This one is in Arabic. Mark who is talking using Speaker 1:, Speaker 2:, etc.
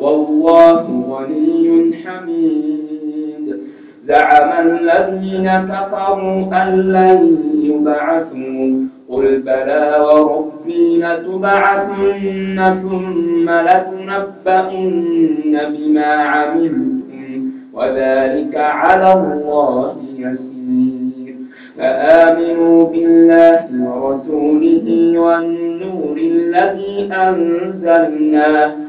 Speaker 1: والله غني حميد. زعم الذين كفروا أن لن يبعثوا. قل بلى وربي لتبعثن ثم لتنبئن بما عملتم. وذلك على الله يسير. فآمنوا بالله ورسوله والنور الذي أنزلنا